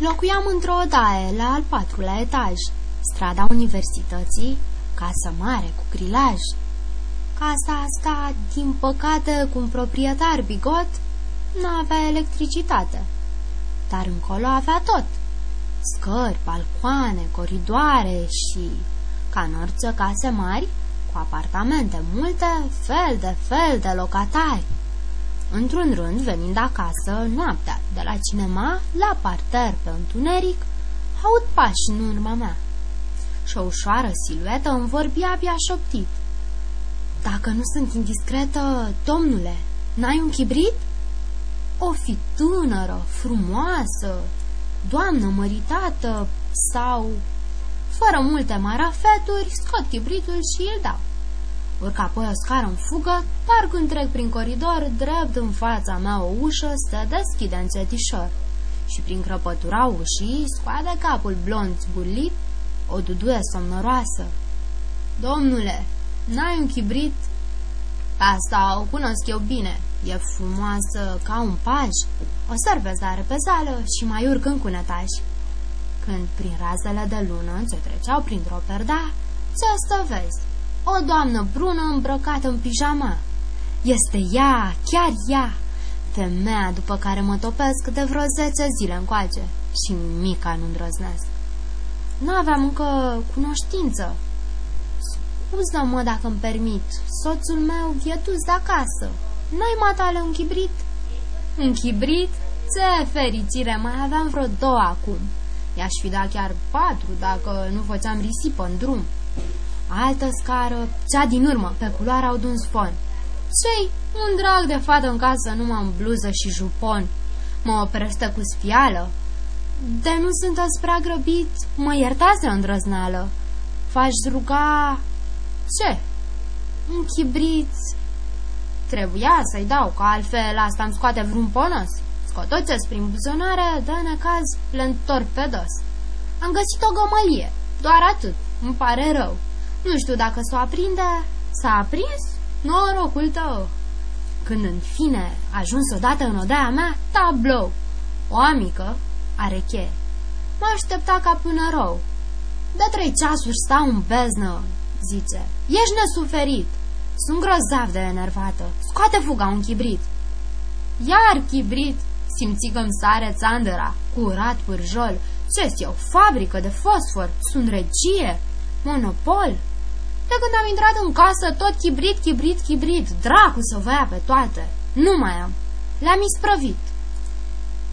Locuiam într-o odaie, la al patrulea etaj, strada universității, casă mare cu grilaj. Casa asta, din păcate, cu un proprietar bigot, nu avea electricitate. Dar încolo avea tot. Scări, balcoane, coridoare și, ca în orice case mari, cu apartamente multe, fel de fel de locatari. Într-un rând, venind acasă, noaptea, de la cinema, la parter pe întuneric, aud pași în urma mea. Și o ușoară siluetă îmi vorbi abia șoptit. Dacă nu sunt indiscretă, domnule, n-ai un chibrit? O fi tânără, frumoasă, doamnă măritată sau... Fără multe marafeturi, scot chibritul și îl dau. Urc apoi o scară în fugă, dar când trec prin coridor, drept în fața mea o ușă se deschide încetișor și prin crăpătura ușii scoade capul blond zburlit o duduie somnoroasă. Domnule, n-ai un chibrit? Asta o cunosc eu bine. E frumoasă ca un paj. O servez la repezală și mai urc încă un etaj. Când prin razele de lună ce treceau printr-o perda, ce să vezi? O doamnă brună îmbrăcată în pijama. Este ea, chiar ea, femeia după care mă topesc de vreo zece zile încoace și nimica nu îndrăznesc. Nu aveam încă cunoștință. Scuză-mă dacă îmi permit, soțul meu e dus de acasă. N-ai matale un chibrit? Un chibrit? Ce fericire, mai aveam vreo două acum. I-aș fi dat chiar patru dacă nu făceam risipă în drum. Altă scară, cea din urmă, pe culoarea un spon. Ce-i? Un drag de fată în casă, numai în bluză și jupon. Mă oprește cu spială. De nu sunt prea grăbit, mă iertați o îndrăznală. V-aș ruga... Ce? Un chibrit... Trebuia să-i dau, că altfel asta îmi scoate vreun ponos. Scotoceți prin buzonare, de necaz, le întorc pe dos. Am găsit o gămălie, doar atât, îmi pare rău. Nu știu dacă s-o aprinde. S-a aprins? Norocul tău! Când în fine ajuns odată în odaia mea, tablou. O amică are cheie. Mă aștepta ca până rău. De trei ceasuri stau în beznă, zice. Ești nesuferit. Sunt grozav de enervată. Scoate fuga un chibrit. Iar chibrit, simți că-mi sare țandăra, curat pârjol. ce eu, fabrică de fosfor, sunt regie, monopol. De când am intrat în casă, tot chibrit, chibrit, chibrit, dracu să vă ia pe toate. Nu mai am. Le-am isprăvit.